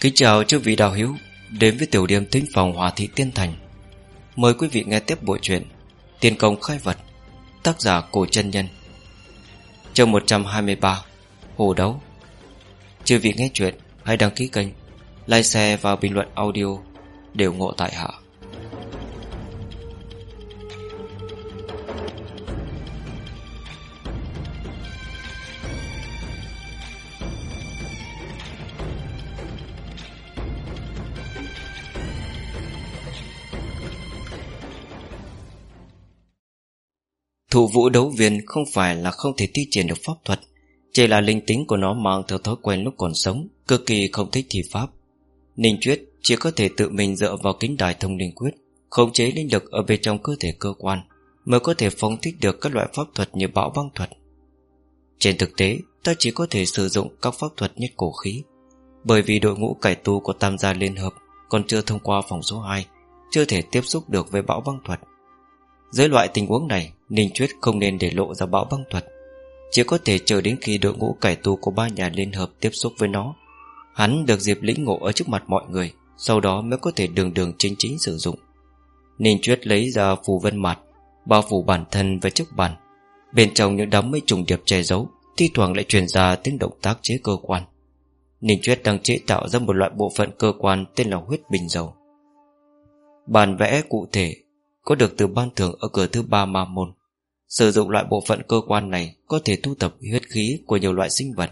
Kính chào chư vị đạo hiếu Đến với tiểu điểm tính phòng Hòa Thị Tiên Thành. Mời quý vị nghe tiếp bộ truyện Tiên công khai vật, Tác giả Cổ chân Nhân. Chương 123 Hồ đấu. Chư vị nghe chuyện, Hãy đăng ký kênh, Like share và bình luận audio Đều ngộ tại hạ. Thủ vũ đấu viên không phải là không thể thi triển được pháp thuật, Chỉ là linh tính của nó mang theo thói quen lúc còn sống, Cực kỳ không thích thi pháp. Ninh Chuyết chỉ có thể tự mình dựa vào kính đài thông linh quyết, Khống chế linh lực ở bên trong cơ thể cơ quan, Mới có thể phóng thích được các loại pháp thuật như bão băng thuật. Trên thực tế, Ta chỉ có thể sử dụng các pháp thuật nhất cổ khí, Bởi vì đội ngũ cải tu của Tam gia Liên Hợp Còn chưa thông qua phòng số 2 Chưa thể tiếp xúc được với bão băng thuật. Dưới loại tình huống này, Ninh Chuyết không nên để lộ ra bão băng thuật. Chỉ có thể chờ đến khi đội ngũ cải tu của ba nhà liên hợp tiếp xúc với nó. Hắn được dịp lĩnh ngộ ở trước mặt mọi người, Sau đó mới có thể đường đường chính chính sử dụng. Ninh Chuyết lấy ra phù vân mặt Bao phủ bản thân và chiếc bàn. Bên trong những đám mây trùng điệp che giấu, Thi thoảng lại truyền ra tiếng động tác chế cơ quan. Ninh Chuyết đang chế tạo ra một loại bộ phận cơ quan Tên là huyết bình dầu. Bàn vẽ cụ thể có được từ ban thưởng ở cửa thứ ba ma môn. Sử dụng loại bộ phận cơ quan này Có thể thu thập huyết khí của nhiều loại sinh vật,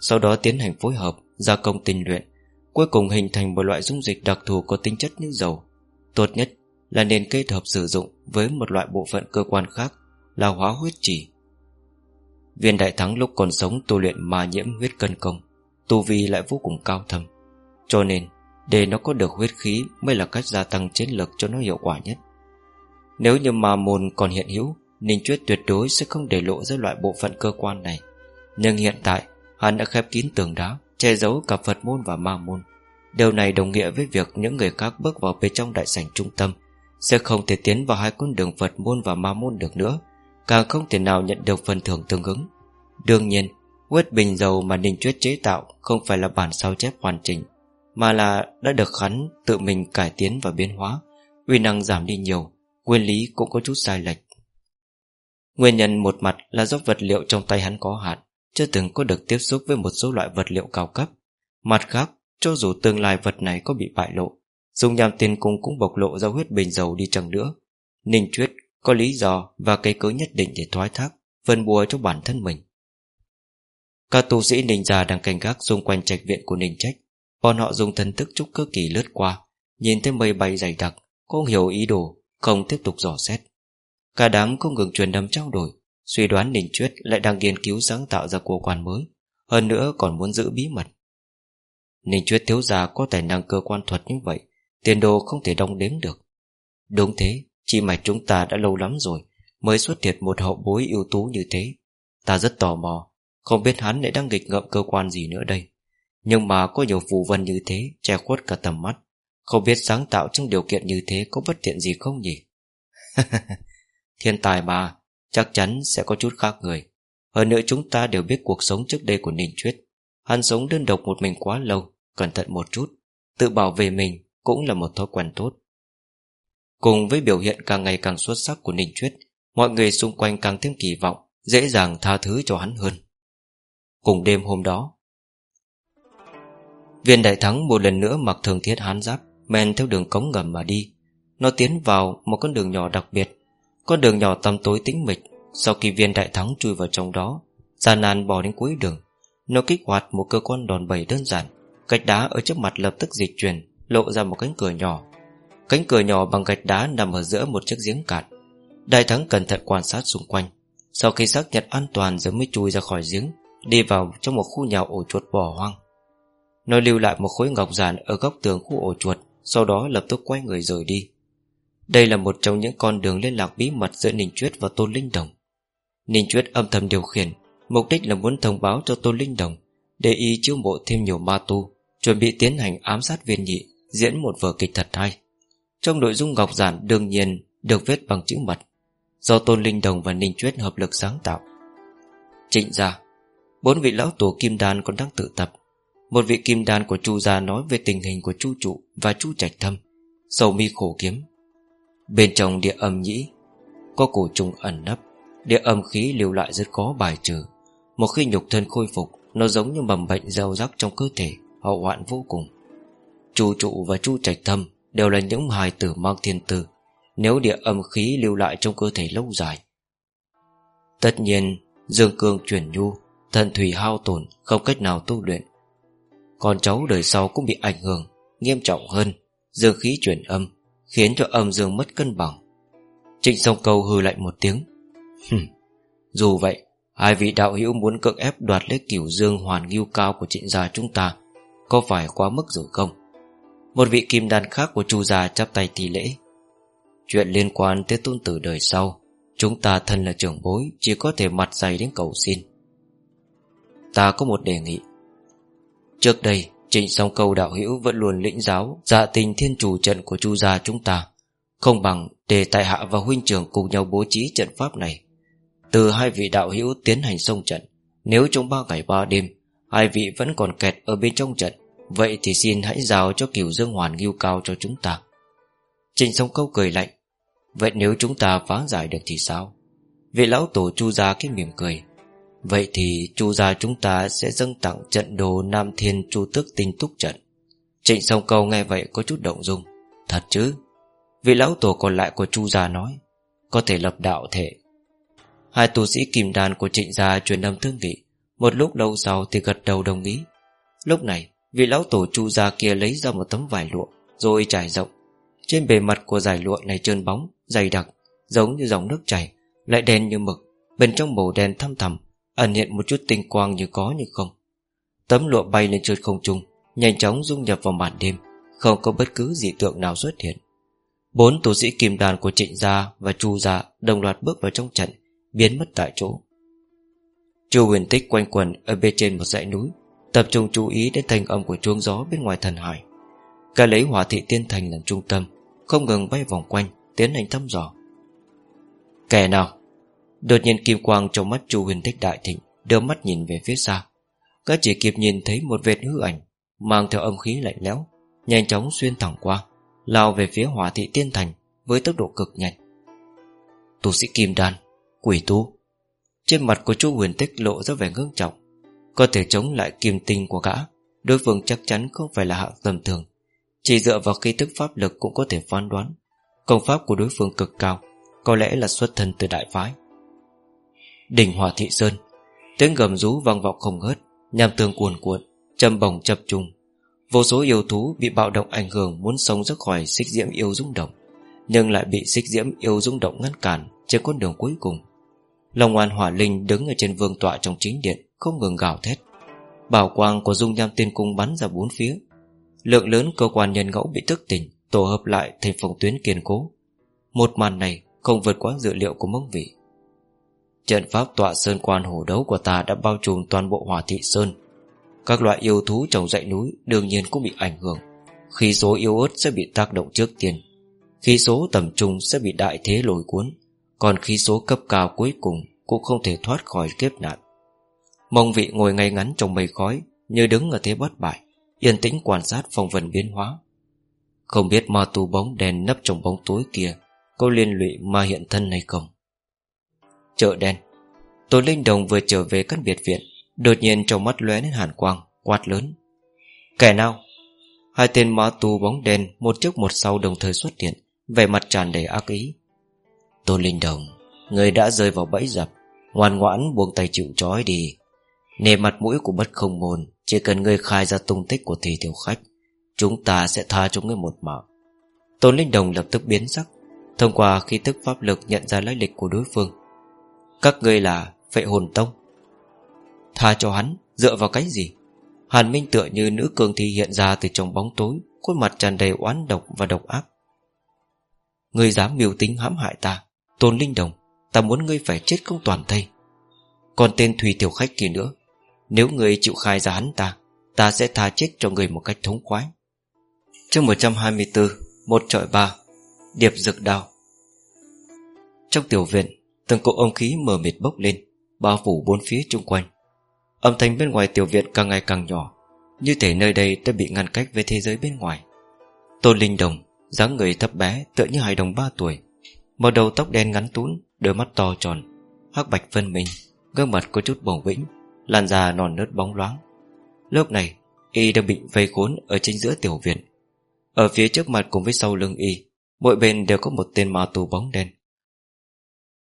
Sau đó tiến hành phối hợp, Gia công tinh luyện, Cuối cùng hình thành một loại dung dịch đặc thù có tính chất như dầu. Tốt nhất là nên kết hợp sử dụng Với một loại bộ phận cơ quan khác Là hóa huyết chỉ. Viên đại thắng lúc còn sống tu luyện mà nhiễm huyết cân công, Tu vi lại vô cùng cao thâm. Cho nên, Để nó có được huyết khí Mới là cách gia tăng chiến lực cho nó hiệu quả nhất. Nếu như mà môn còn hiện hữu, Ninh Chuyết tuyệt đối sẽ không để lộ ra loại bộ phận cơ quan này. Nhưng hiện tại, Hắn đã khép kín tường đá, Che giấu cả Phật môn và ma môn. Điều này đồng nghĩa với việc những người khác bước vào bên trong đại sảnh trung tâm, Sẽ không thể tiến vào hai con đường Phật môn và ma môn được nữa, Càng không thể nào nhận được phần thưởng tương ứng. Đương nhiên quất bình dầu mà Ninh Chuyết chế tạo Không phải là bản sao chép hoàn chỉnh, Mà là đã được hắn tự mình cải tiến và biến hóa, uy năng giảm đi nhiều. Nguyên lý cũng có chút sai lệch. Nguyên nhân một mặt là do vật liệu trong tay hắn có hạn, Chưa từng có được tiếp xúc với một số loại vật liệu cao cấp. Mặt khác, Cho dù tương lai vật này có bị bại lộ Dùng nhằm tiền cung cũng bộc lộ ra huyết bình dầu đi chăng nữa. Ninh Chuyết có lý do và cái cớ nhất định để thoái thác, Phân bùa cho bản thân mình. Các tu sĩ ninh già đang canh gác xung quanh trạch viện của ninh trách. Bọn họ dùng thần thức trúc cơ kỳ lướt qua, Nhìn thấy mây bay dày đặc, Không hiểu ý đồ không tiếp tục dò xét. Cả đám không ngừng truyền đấm trao đổi, Suy đoán Ninh Chuyết lại đang nghiên cứu sáng tạo ra cơ quan mới, Hơn nữa còn muốn giữ bí mật. Ninh Chuyết thiếu gia có tài năng cơ quan thuật như vậy, Tiền đồ không thể đong đếm được. Đúng thế, Chi mạch chúng ta đã lâu lắm rồi, Mới xuất hiện một hậu bối ưu tú như thế. Ta rất tò mò, Không biết hắn lại đang nghịch ngợm cơ quan gì nữa đây. Nhưng mà có nhiều phù vân như thế, Che khuất cả tầm mắt. Không biết sáng tạo trong điều kiện như thế Có bất tiện gì không nhỉ? Thiên tài mà, Chắc chắn sẽ có chút khác người. Hơn nữa chúng ta đều biết cuộc sống trước đây của Ninh Chuyết Hắn sống đơn độc một mình quá lâu, Cẩn thận một chút, Tự bảo vệ mình cũng là một thói quen tốt. Cùng với biểu hiện càng ngày càng xuất sắc của Ninh Chuyết Mọi người xung quanh càng thêm kỳ vọng, Dễ dàng tha thứ cho hắn hơn. Cùng đêm hôm đó, Viên đại thắng một lần nữa mặc thường thiết hán giáp Men theo đường cống ngầm mà đi. Nó tiến vào một con đường nhỏ đặc biệt. Con đường nhỏ tăm tối tĩnh mịch, Sau khi viên đại thắng chui vào trong đó, Gian nan bò đến cuối đường. Nó kích hoạt một cơ quan đòn bẩy đơn giản, Gạch đá ở trước mặt lập tức dịch chuyển, Lộ ra một cánh cửa nhỏ. Cánh cửa nhỏ bằng gạch đá nằm ở giữa một chiếc giếng cạn. Đại thắng cẩn thận quan sát xung quanh. Sau khi xác nhận an toàn rồi mới chui ra khỏi giếng, Đi vào trong một khu nhà ổ chuột bỏ hoang. Nó lưu lại một khối ngọc giản Ở góc tường khu ổ chuột. Sau đó lập tức quay người rời đi. Đây là một trong những con đường liên lạc bí mật giữa Ninh Chuyết và Tôn Linh Đồng. Ninh Chuyết âm thầm điều khiển, Mục đích là muốn thông báo cho Tôn Linh Đồng Để y chiêu mộ thêm nhiều ma tu, Chuẩn bị tiến hành ám sát viên nhị, Diễn một vở kịch thật hay. Trong nội dung ngọc giản đương nhiên Được viết bằng chữ mật, Do Tôn Linh Đồng và Ninh Chuyết hợp lực sáng tạo. Trịnh ra Bốn vị lão tổ kim đan còn đang tự tập một vị kim đan của chu gia nói về tình hình của chu trụ Và chu trạch thâm, Sầu mi khổ kiếm. Bên trong địa âm nhĩ, Có cổ trùng ẩn nấp, Địa âm khí lưu lại rất khó bài trừ. Một khi nhục thân khôi phục, Nó giống như mầm bệnh gieo rắc trong cơ thể, Hậu hoạn vô cùng. Chu trụ và chu trạch thâm Đều là những hài tử mang thiên tử Nếu địa âm khí lưu lại trong cơ thể lâu dài. Tất nhiên, Dương cương chuyển nhu, Thần thủy hao tổn, Không cách nào tu luyện con cháu đời sau cũng bị ảnh hưởng, Nghiêm trọng hơn, Dương khí chuyển âm, Khiến cho âm dương mất cân bằng. Trịnh sông câu hư lạnh một tiếng. Hừm. Dù vậy, Hai vị đạo hữu muốn cưỡng ép đoạt lấy cửu dương hoàn nghiêu cao của trịnh gia chúng ta, Có phải quá mức rồi không? Một vị kim đan khác của chu gia chắp tay tỷ lễ. Chuyện liên quan tới tôn tử đời sau, Chúng ta thân là trưởng bối, Chỉ có thể mặt dày đến cầu xin. Ta có một đề nghị. Trước đây, Trịnh song câu đạo hữu vẫn luôn lĩnh giáo Dạ tình thiên chủ trận của chu gia chúng ta. Không bằng để tại hạ và huynh trưởng Cùng nhau bố trí trận pháp này. Từ hai vị đạo hữu tiến hành sông trận, Nếu trong ba ngày ba đêm, Hai vị vẫn còn kẹt ở bên trong trận, Vậy thì xin hãy giao cho cửu dương hoàn nghiêu cao cho chúng ta. Trịnh song câu cười lạnh, Vậy nếu chúng ta phá giải được thì sao? Vị lão tổ chu gia cái mỉm cười Vậy thì chu gia chúng ta sẽ dâng tặng trận đồ Nam Thiên Chu Tước Tinh Túc Trận. Trịnh song cầu nghe vậy có chút động dung. Thật chứ? Vị lão tổ còn lại của chu gia nói, Có thể lập đạo thể. Hai tu sĩ kìm đàn của trịnh gia truyền âm thương nghị Một lúc lâu sau thì gật đầu đồng ý. Lúc này, Vị lão tổ chu gia kia lấy ra một tấm vải lụa, Rồi trải rộng. Trên bề mặt của giải lụa này trơn bóng, Dày đặc, Giống như dòng nước chảy, Lại đen như mực. Bên trong màu đen thăm thầm Ẩn hiện một chút tinh quang như có như không. Tấm lụa bay lên trượt không trung, Nhanh chóng dung nhập vào màn đêm, Không có bất cứ dị tượng nào xuất hiện. Bốn tu sĩ kim đàn của trịnh gia Và chu gia đồng loạt bước vào trong trận, Biến mất tại chỗ. Chu huyền tích quanh quần Ở bên trên một dãy núi, Tập trung chú ý đến thanh âm của chuông gió bên ngoài thần hải. Cả lấy hỏa thị tiên thành làm trung tâm, Không ngừng bay vòng quanh, Tiến hành thăm dò. Kẻ nào? Đột nhiên kim quang trong mắt chu huyền thích đại thịnh, Đưa mắt nhìn về phía xa. Các chỉ kịp nhìn thấy một vệt hư ảnh, Mang theo âm khí lạnh lẽo, Nhanh chóng xuyên thẳng qua, Lao về phía hỏa thị tiên thành Với tốc độ cực nhanh. Tu sĩ kim đan, Quỷ tu Trên mặt của chu huyền tích lộ ra vẻ ngưng trọng, Có thể chống lại kim tinh của gã, Đối phương chắc chắn không phải là hạng tầm thường. Chỉ dựa vào khí thức pháp lực cũng có thể phán đoán, Công pháp của đối phương cực cao, Có lẽ là xuất thân từ đại phái. Đỉnh Hòa Thị Sơn. Tiếng gầm rú vang vọng không ngớt, Nham tương cuồn cuộn, Châm bồng chập trùng. Vô số yêu thú bị bạo động ảnh hưởng Muốn sống ra khỏi xích diễm yêu rung động, Nhưng lại bị xích diễm yêu rung động ngăn cản Trên con đường cuối cùng. Long An Hỏa Linh đứng ở trên vương tọa trong chính điện, Không ngừng gào thét. Bảo quang của dung nham tiên cung bắn ra bốn phía. Lượng lớn cơ quan nhân ngẫu bị thức tỉnh, Tổ hợp lại thành phòng tuyến kiên cố. Một màn này không vượt quá dự liệu của mông vị. Trận pháp tọa sơn quan hổ đấu của ta đã bao trùm toàn bộ hỏa thị sơn. Các loại yêu thú trồng dãy núi đương nhiên cũng bị ảnh hưởng. Khi số yếu ớt sẽ bị tác động trước tiên. Khi số tầm trung sẽ bị đại thế lồi cuốn. Còn khi số cấp cao cuối cùng Cũng không thể thoát khỏi kiếp nạn. Mông vị ngồi ngay ngắn trong mây khói, Như đứng ở thế bất bại, Yên tĩnh quan sát phong vần biến hóa. Không biết ma tu bóng đèn nấp trong bóng tối kia Có liên lụy ma hiện thân hay không? Chợ đen. Tổ Linh Đồng vừa trở về căn biệt viện, Đột nhiên trong mắt lóe lên hàn quang, Quát lớn. Kẻ nào? Hai tên ma tu bóng đen, Một trước một sau đồng thời xuất hiện, Vẻ mặt tràn đầy ác ý. Tô Linh Đồng Người đã rơi vào bẫy dập, Ngoan ngoãn buông tay chịu trói đi. Nề mặt mũi của bất không môn, Chỉ cần người khai ra tung tích của thị thiếu khách, Chúng ta sẽ tha cho người một mạng. Tôn Linh Đồng lập tức biến sắc, Thông qua khi thức pháp lực nhận ra lai lịch của đối phương. Các ngươi là phệ hồn tông. Tha cho hắn, Dựa vào cái gì? Hàn Minh tựa như nữ cường thi hiện ra từ trong bóng tối, Khuôn mặt tràn đầy oán độc và độc ác. Ngươi dám miêu tính hãm hại ta, Tôn Linh Đồng, Ta muốn ngươi phải chết không toàn thây. Còn tên Thùy Tiểu Khách kia nữa, Nếu ngươi chịu khai ra hắn ta Ta sẽ tha chết cho ngươi một cách thống khoái. Chương 124 Một trọi ba, Điệp dực đao. Trong tiểu viện, Từng cỗ âm khí mờ mịt bốc lên. Bao phủ bốn phía chung quanh. Âm thanh bên ngoài tiểu viện càng ngày càng nhỏ, Như thể nơi đây đã bị ngăn cách với thế giới bên ngoài. Tôn Linh Đồng, dáng người thấp bé, tựa như hài đồng 3 tuổi màu đầu tóc đen ngắn tún, Đôi mắt to tròn, hắc bạch phân minh, Gương mặt có chút bổng vĩnh, Làn da non nớt bóng loáng. Lúc này, Y đang bị vây khốn ở chính giữa tiểu viện. Ở phía trước mặt cùng với sau lưng Y, Mỗi bên đều có một tên ma tù bóng đen.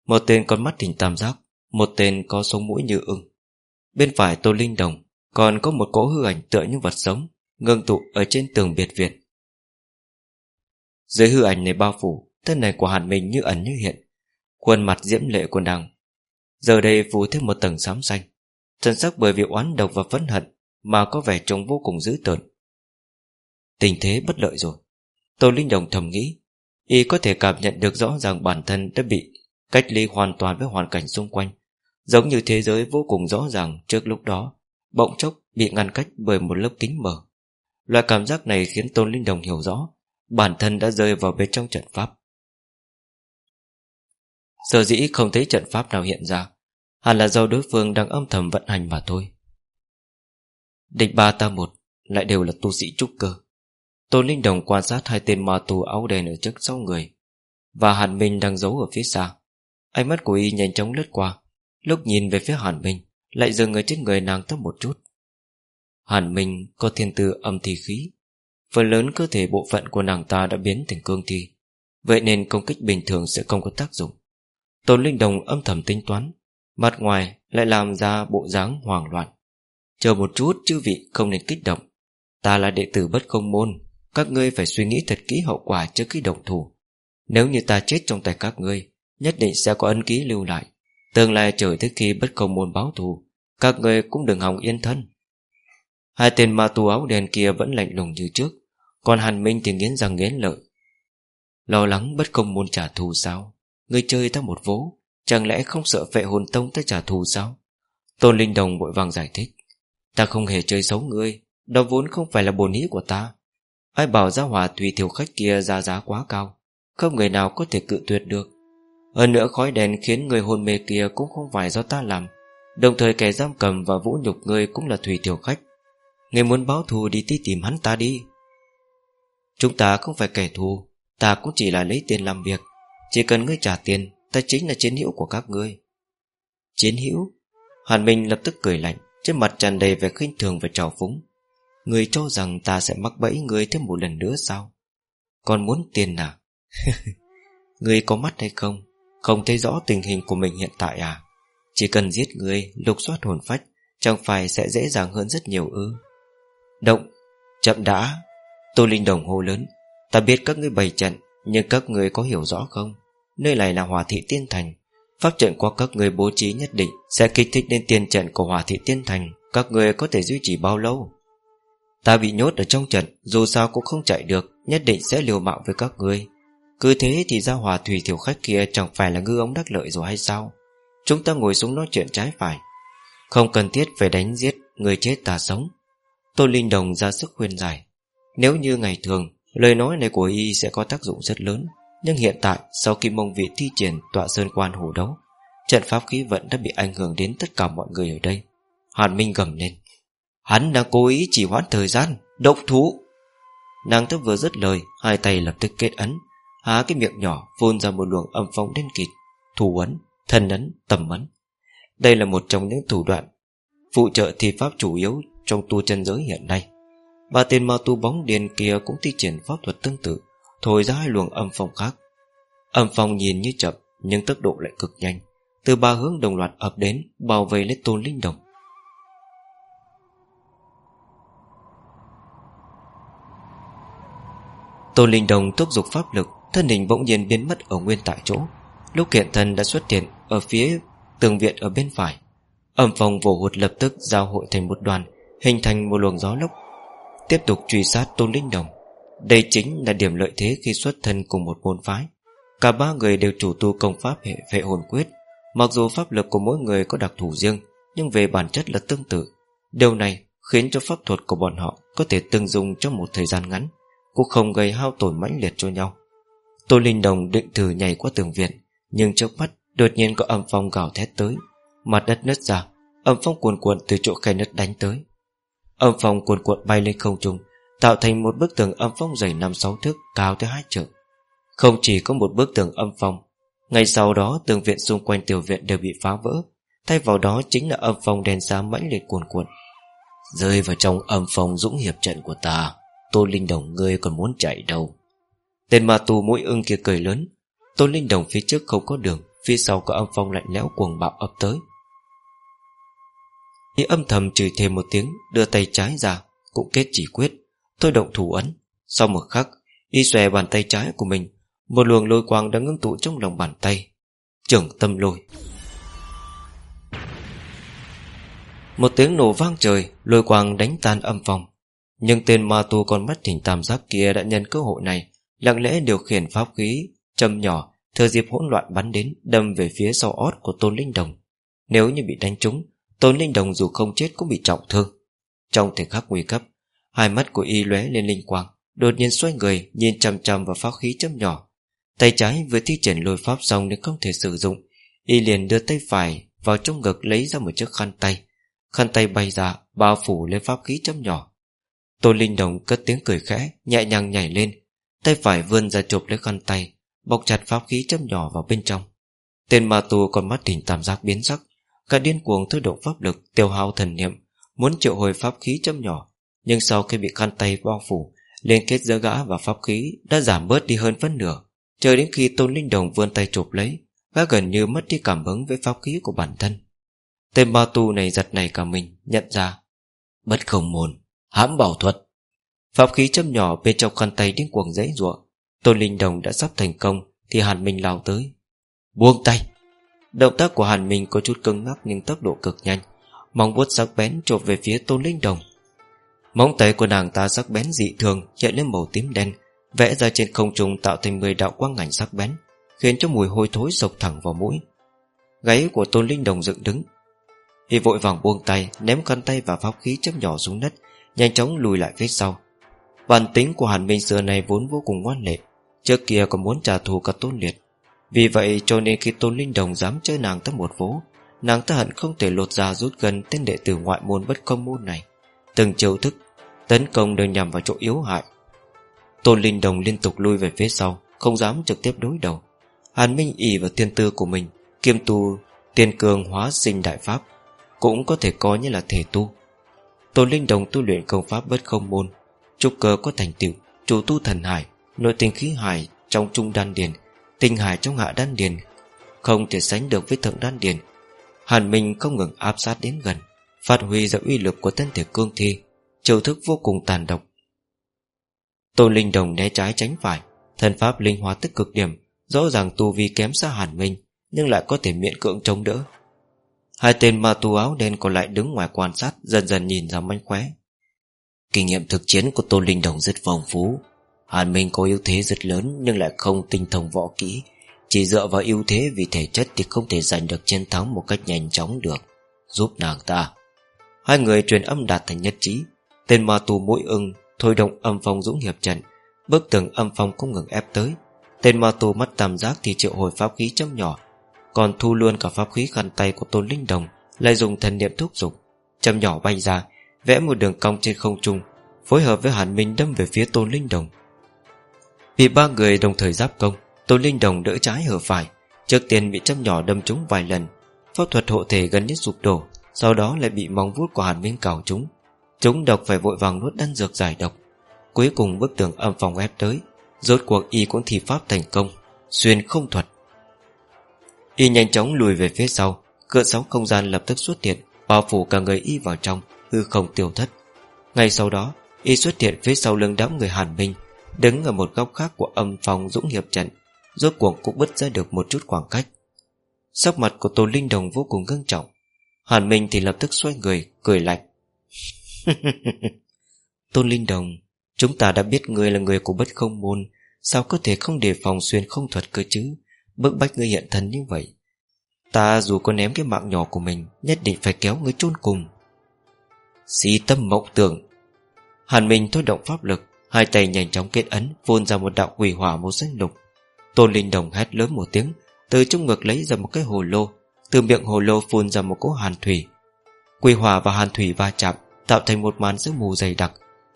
Một tên con mắt hình tam giác một tên có sống mũi như ưng. Bên phải Tô Linh Đồng Còn có một cỗ hư ảnh tựa như vật sống, Ngưng tụ ở trên tường biệt viện. Dưới hư ảnh này bao phủ, Thân này của Hàn Minh như ẩn như hiện, Khuôn mặt diễm lệ của nàng. Giờ đây phủ thêm một tầng xám xanh, Thần sắc bởi vì oán độc và phẫn hận Mà có vẻ trông vô cùng dữ tợn. Tình thế bất lợi rồi. Tô Linh Đồng thầm nghĩ, Y có thể cảm nhận được rõ ràng bản thân đã bị Cách ly hoàn toàn với hoàn cảnh xung quanh. Giống như thế giới vô cùng rõ ràng trước lúc đó, Bỗng chốc bị ngăn cách bởi một lớp kính mờ Loại cảm giác này khiến Tôn Linh Đồng hiểu rõ, Bản thân đã rơi vào bên trong trận pháp. Sở dĩ không thấy trận pháp nào hiện ra, Hẳn là do đối phương đang âm thầm vận hành mà thôi. Địch ba ta một Lại đều là tu sĩ trúc cơ. Tôn Linh Đồng quan sát hai tên ma tù áo đen ở trước sau người, Và Hàn Minh đang giấu ở phía xa. Ánh mắt của y nhanh chóng lướt qua. Lúc nhìn về phía Hàn Minh, Lại dừng ở trên người nàng thấp một chút. Hàn Minh có thiên tư âm thi khí. Phần lớn cơ thể bộ phận của nàng ta đã biến thành cương thi. Vậy nên công kích bình thường sẽ không có tác dụng. Tôn Linh Đồng âm thầm tính toán, Mặt ngoài lại làm ra bộ dáng hoảng loạn. Chờ một chút, chư vị không nên kích động. Ta là đệ tử bất công môn, Các ngươi phải suy nghĩ thật kỹ hậu quả trước khi động thủ. Nếu như ta chết trong tay các ngươi, Nhất định sẽ có ân ký lưu lại. Tương lai trời tới khi bất công môn báo thù, Các người cũng đừng hòng yên thân. Hai tên ma tu áo đen kia vẫn lạnh lùng như trước, Còn Hàn Minh thì nghiến răng nghiến lợi. Lo lắng bất công môn trả thù sao? Người chơi ta một vố, Chẳng lẽ không sợ vệ hồn tông ta trả thù sao? Tôn Linh Đồng vội vàng giải thích. Ta không hề chơi xấu ngươi Đó vốn không phải là bồn ý của ta. Ai bảo ra hòa tùy thiểu khách kia ra giá quá cao, Không người nào có thể cự tuyệt được hơn nữa khói đèn khiến người hôn mê kia cũng không phải do ta làm. Đồng thời kẻ giam cầm và vũ nhục ngươi cũng là thủy tiểu khách. Người muốn báo thù đi tí tìm hắn ta đi. Chúng ta không phải kẻ thù, Ta cũng chỉ là lấy tiền làm việc. Chỉ cần ngươi trả tiền, Ta chính là chiến hữu của các ngươi. Chiến hữu? Hàn Minh lập tức cười lạnh, Trên mặt tràn đầy vẻ khinh thường và trào phúng. Người cho rằng ta sẽ mắc bẫy người thêm một lần nữa sao? Còn muốn tiền à? Người có mắt hay không? Không thấy rõ tình hình của mình hiện tại à? Chỉ cần giết người, Lục soát hồn phách, Chẳng phải sẽ dễ dàng hơn rất nhiều ư? Động, Chậm đã. Tô Linh Đồng hô lớn. Ta biết các ngươi bày trận, Nhưng các ngươi có hiểu rõ không? Nơi này là Hòa Thị Tiên Thành. Pháp trận qua các người bố trí nhất định Sẽ kích thích đến tiên trận của Hòa Thị Tiên Thành. Các người có thể duy trì bao lâu? Ta bị nhốt ở trong trận, Dù sao cũng không chạy được, Nhất định sẽ liều mạng với các người cứ thế thì ra hòa thủy thiểu khách kia Chẳng phải là ngư ông đắc lợi rồi hay sao? Chúng ta ngồi xuống nói chuyện trái phải. Không cần thiết phải đánh giết Người chết ta sống. Tô Linh Đồng ra sức khuyên giải. Nếu như ngày thường, Lời nói này của y sẽ có tác dụng rất lớn. Nhưng hiện tại, sau khi mông vị thi triển Tọa sơn quan hồ đấu, Trận pháp khí vận đã bị ảnh hưởng đến tất cả mọi người ở đây. Hàn Minh gầm lên. Hắn đang cố ý chỉ hoãn thời gian, Độc thú. Nàng ta vừa dứt lời, Hai tay lập tức kết ấn. Há cái miệng nhỏ phun ra một luồng âm phong đen kịt Thủ ấn, thân ấn, tầm ấn. Đây là một trong những thủ đoạn Phụ trợ thi pháp chủ yếu Trong tu chân giới hiện nay. Ba tên ma tu bóng điền kia cũng thi triển pháp thuật tương tự Thổi ra hai luồng âm phong khác. Âm phong nhìn như chậm Nhưng tốc độ lại cực nhanh Từ ba hướng đồng loạt ập đến bao vây lấy tôn linh đồng. Tôn Linh Đồng thúc giục pháp lực Thân hình bỗng nhiên biến mất ở nguyên tại chỗ. Lúc hiện thân đã xuất hiện Ở phía tường viện ở bên phải. Âm phòng vồ hụt lập tức giao hội thành một đoàn, Hình thành một luồng gió lốc, Tiếp tục truy sát Tôn Linh Đồng. Đây chính là điểm lợi thế khi xuất thân cùng một môn phái. Cả ba người đều chủ tu công pháp hệ vệ hồn quyết. Mặc dù pháp lực của mỗi người có đặc thù riêng, Nhưng về bản chất là tương tự. Điều này khiến cho pháp thuật của bọn họ Có thể tương dung trong một thời gian ngắn, Cũng không gây hao tổn mãnh liệt cho nhau. Tô Linh Đồng định thử nhảy qua tường viện, Nhưng trước mắt đột nhiên có âm phong gào thét tới, Mặt đất nứt ra, Âm phong cuồn cuộn từ chỗ khe nứt đánh tới. Âm phong cuồn cuộn bay lên không trung, Tạo thành một bức tường âm phong dày 5-6 thước, Cao tới hai trượng. Không chỉ có một bức tường âm phong, Ngay sau đó tường viện xung quanh tiểu viện đều bị phá vỡ, Thay vào đó chính là âm phong đèn sáng mãnh liệt cuồn cuộn. Rơi vào trong âm phong dũng hiệp trận của ta Tô Linh Đồng, ngươi còn muốn chạy đâu? Tên ma tù mũi ưng kia cười lớn. Tôn Linh Đồng phía trước không có đường, Phía sau có âm phong lạnh lẽo cuồng bạo ập tới. Y âm thầm chửi thêm một tiếng, Đưa tay trái ra, Cũng kết chỉ quyết. Thôi động thủ ấn. Sau một khắc, Y xòe bàn tay trái của mình, Một luồng lôi quang đã ngưng tụ trong lòng bàn tay. Trưởng tâm lôi. Một tiếng nổ vang trời, Lôi quang đánh tan âm phong. Nhưng tên ma tu con mắt thỉnh tam giác kia Đã nhân cơ hội này. Lặng lẽ điều khiển pháp khí, Châm nhỏ, Thừa dịp hỗn loạn bắn đến, Đâm về phía sau ót của Tôn Linh Đồng. Nếu như bị đánh trúng, Tôn Linh Đồng dù không chết cũng bị trọng thương. Trong thời khắc nguy cấp, Hai mắt của y lóe lên linh quang, Đột nhiên xoay người, Nhìn chằm chằm vào pháp khí châm nhỏ. Tay trái vừa thi triển lôi pháp xong nên không thể sử dụng, Y liền đưa tay phải Vào trong ngực lấy ra một chiếc khăn tay. Khăn tay bay ra, Bao phủ lên pháp khí châm nhỏ. Tôn Linh Đồng cất tiếng cười khẽ, Nhẹ nhàng nhảy lên Tay phải vươn ra chụp lấy khăn tay, Bọc chặt pháp khí châm nhỏ vào bên trong. Tên ma tu còn mắt đỉnh tam giác biến sắc, Cả điên cuồng thôi động pháp lực, Tiêu hao thần niệm, Muốn triệu hồi pháp khí châm nhỏ. Nhưng sau khi bị khăn tay bao phủ, Liên kết giữa gã và pháp khí Đã giảm bớt đi hơn phân nửa. Chờ đến khi Tôn Linh Đồng vươn tay chụp lấy, Gã gần như mất đi cảm hứng với pháp khí của bản thân. Tên ma tu này giật này cả mình, Nhận ra, Bất không môn, Hãm bảo thuật. Pháp khí châm nhỏ bên trong khăn tay điên cuồng dãy ruộng. Tôn Linh Đồng đã sắp thành công, Thì Hàn Minh lao tới. Buông tay! Động tác của Hàn Minh có chút cứng ngắc nhưng tốc độ cực nhanh. Móng vuốt sắc bén chộp về phía Tôn Linh Đồng. Móng tay của nàng ta sắc bén dị thường, Hiện lên màu tím đen, Vẽ ra trên không trung tạo thành 10 đạo quang ngành sắc bén, Khiến cho mùi hôi thối sộc thẳng vào mũi. Gáy của Tôn Linh Đồng dựng đứng. Y vội vàng buông tay, Ném khăn tay và pháp khí chấm nhỏ xuống đất, Nhanh chóng lùi lại phía sau. Bản tính của Hàn Minh xưa này vốn vô cùng ngoan lệ, Trước kia còn muốn trả thù cả Tôn Liệt. Vì vậy cho nên khi Tôn Linh Đồng dám chơi nàng tới một vố, Nàng ta hận không thể lột ra rút gần Tên đệ tử ngoại môn bất công môn này. Từng chiêu thức, Tấn công đều nhằm vào chỗ yếu hại. Tôn Linh Đồng liên tục lui về phía sau, Không dám trực tiếp đối đầu. Hàn Minh ỉ vào tiên tư của mình, Kiêm tu, tiên cường hóa sinh đại pháp, Cũng có thể coi như là thể tu. Tôn Linh Đồng tu luyện công pháp bất không môn Trúc cơ có thành tựu, Chủ tu thần hải, Nội tình khí hải trong trung đan điền, Tinh hải trong hạ đan điền, Không thể sánh được với thượng đan điền. Hàn Minh không ngừng áp sát đến gần, Phát huy ra uy lực của thân thể cương thi, Chiêu thức vô cùng tàn độc. Tôn Linh Đồng né trái tránh phải Thần pháp linh hóa tức cực điểm, Rõ ràng tu vi kém xa Hàn Minh, Nhưng lại có thể miễn cưỡng chống đỡ. Hai tên ma tu áo đen còn lại đứng ngoài quan sát, Dần dần nhìn ra manh khóe. Kinh nghiệm thực chiến của Tôn Linh Đồng rất phong phú. Hàn Minh có ưu thế rất lớn Nhưng lại không tinh thông võ kỹ. Chỉ dựa vào ưu thế vì thể chất Thì không thể giành được chiến thắng một cách nhanh chóng được. Giúp nàng ta. Hai người truyền âm đạt thành nhất trí. Tên ma tù mũi ưng, Thôi động âm phong dũng hiệp trận. Bức tường âm phong không ngừng ép tới. Tên ma tù mắt tam giác thì triệu hồi pháp khí châm nhỏ. Còn thu luôn cả pháp khí khăn tay của Tôn Linh Đồng, Lại dùng thần niệm thúc giục Châm nhỏ bay ra Vẽ một đường cong trên không trung, Phối hợp với Hàn Minh đâm về phía Tôn Linh Đồng. Vì ba người đồng thời giáp công, Tôn Linh Đồng đỡ trái hở phải, Trước tiên bị châm nhỏ đâm trúng vài lần. Pháp thuật hộ thể gần như sụp đổ, Sau đó lại bị móng vuốt của Hàn Minh cào trúng. Chúng độc phải vội vàng nuốt đan dược giải độc. Cuối cùng bức tường âm phòng ép tới, Rốt cuộc y cũng thi pháp thành công, Xuyên không thuật. Y nhanh chóng lùi về phía sau Cựa sóng không gian lập tức xuất hiện, Bao phủ cả người y vào trong. Hư không tiêu thất. Ngay sau đó, Y xuất hiện phía sau lưng đám người Hàn Minh, Đứng ở một góc khác của âm phòng dũng hiệp trận, Rốt cuộc cũng bứt ra được một chút khoảng cách. Sắc mặt của Tô Linh Đồng vô cùng ngưng trọng. Hàn Minh thì lập tức xoay người, Cười lạnh. Tôn Linh Đồng, Chúng ta đã biết ngươi là người của bất không môn, Sao có thể không đề phòng xuyên không thuật cơ chứ? Bức bách người hiện thân như vậy. Ta dù có ném cái mạng nhỏ của mình, Nhất định phải kéo người chôn cùng. Si tâm mộng tưởng. Hàn Minh thôi động pháp lực, Hai tay nhanh chóng kết ấn, phun ra một đạo quỷ hỏa màu xanh lục. Tôn Linh Đồng hét lớn một tiếng, Từ trong ngực lấy ra một cái hồ lô, Từ miệng hồ lô phun ra một cỗ hàn thủy. Quỷ hỏa và hàn thủy va chạm, Tạo thành một màn sương mù dày đặc.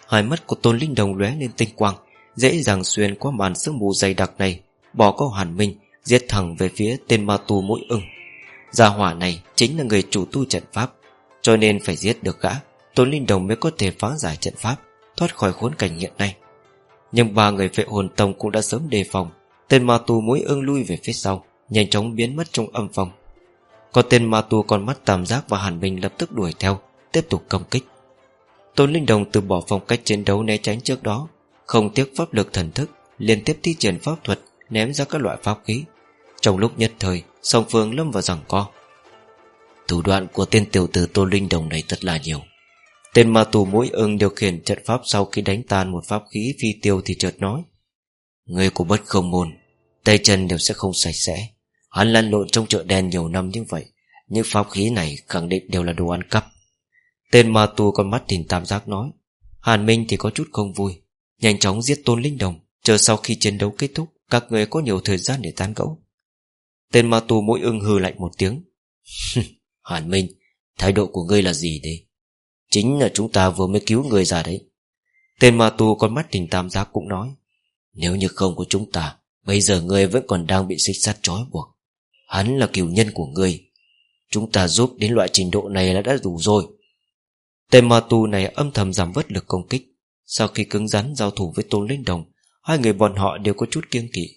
Hai mắt của Tôn Linh Đồng lóe lên tinh quang, Dễ dàng xuyên qua màn sương mù dày đặc này, Bỏ câu hàn minh, Giết thẳng về phía tên ma tu mũi ưng. Gia hỏa này chính là người chủ tu trận pháp, Cho nên phải giết được gã. Tôn Linh Đồng mới có thể phá giải trận pháp, Thoát khỏi khốn cảnh hiện nay. Nhưng ba người vệ hồn tông cũng đã sớm đề phòng. Tên ma tu mối ương lui về phía sau, Nhanh chóng biến mất trong âm phòng Còn tên ma tu còn mắt tam giác và hàn minh lập tức đuổi theo, Tiếp tục công kích. Tôn Linh Đồng từ bỏ phong cách chiến đấu né tránh trước đó, Không tiếc pháp lực thần thức, Liên tiếp thi triển pháp thuật, Ném ra các loại pháp khí. Trong lúc nhất thời, Song phương lâm vào rằng co. Thủ đoạn của tên tiểu tử Tôn Linh Đồng này thật là nhiều. Tên ma tù mũi ưng điều khiển trận pháp Sau khi đánh tan một pháp khí phi tiêu Thì chợt nói, Người của bất không môn, Tay chân đều sẽ không sạch sẽ. Hắn lăn lộn trong chợ đen nhiều năm như vậy, Những pháp khí này khẳng định đều là đồ ăn cắp. Tên ma tù con mắt nhìn tam giác nói, Hàn Minh thì có chút không vui, Nhanh chóng giết Tôn Linh Đồng, Chờ sau khi chiến đấu kết thúc, Các người có nhiều thời gian để tán gẫu. Tên ma tù mũi ưng hư lạnh một tiếng, Hàn Minh, Thái độ của ngươi là gì đây Chính là chúng ta vừa mới cứu người ra đấy. Tên ma tu con mắt tình tam giác cũng nói, Nếu như không có chúng ta, Bây giờ ngươi vẫn còn đang bị xích sắt trói buộc. Hắn là cửu nhân của ngươi. Chúng ta giúp đến loại trình độ này là đã đủ rồi. Tên ma tu này âm thầm giảm vất lực công kích. Sau khi cứng rắn giao thủ với Tôn Linh Đồng, Hai người bọn họ đều có chút kiêng kỵ.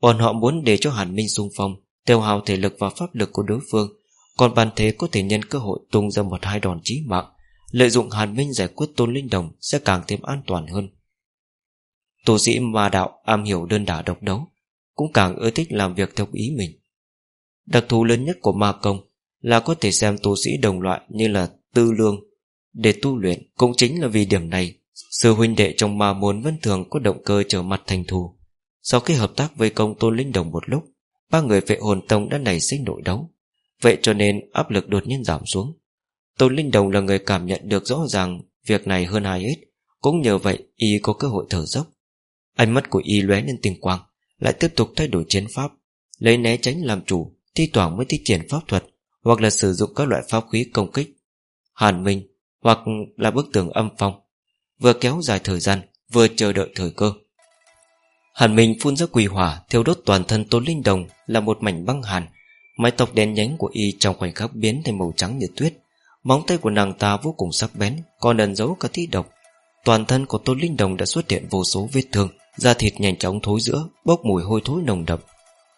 Bọn họ muốn để cho Hàn Minh xung phong, Tiêu hào thể lực và pháp lực của đối phương. Còn bàn thế có thể nhân cơ hội tung ra một hai đòn chí mạng, Lợi dụng Hàn Minh giải quyết Tôn Linh Đồng Sẽ càng thêm an toàn hơn. Tu sĩ ma đạo am hiểu đơn đả độc đấu, Cũng càng ưa thích làm việc theo ý mình. Đặc thù lớn nhất của ma công Là có thể xem tu sĩ đồng loại như là tư lương. Để tu luyện cũng chính là vì điểm này, Sư huynh đệ trong ma môn vẫn thường có động cơ trở mặt thành thù. Sau khi hợp tác với công tôn linh đồng một lúc, Ba người vệ hồn tông đã nảy sinh nội đấu. Vậy cho nên áp lực đột nhiên giảm xuống. Tôn Linh Đồng là người cảm nhận được rõ ràng Việc này hơn ai hết. Cũng nhờ vậy, y có cơ hội thở dốc. Ánh mắt của y lóe lên tình quang, Lại tiếp tục thay đổi chiến pháp, Lấy né tránh làm chủ, Thi thoảng mới thi triển pháp thuật, Hoặc là sử dụng các loại pháp khí công kích, Hàn Minh, Hoặc là bức tường âm phong, Vừa kéo dài thời gian, Vừa chờ đợi thời cơ. Hàn Minh phun ra quỳ hỏa, Thiêu đốt toàn thân Tôn Linh Đồng Là một mảnh băng hàn Mái tóc đen nhánh của y trong khoảnh khắc biến thành màu trắng như tuyết. Móng tay của nàng ta vô cùng sắc bén, Còn ẩn giấu cả thi độc. Toàn thân của Tôn Linh Đồng đã xuất hiện vô số vết thương, Da thịt nhanh chóng thối giữa, Bốc mùi hôi thối nồng đậm.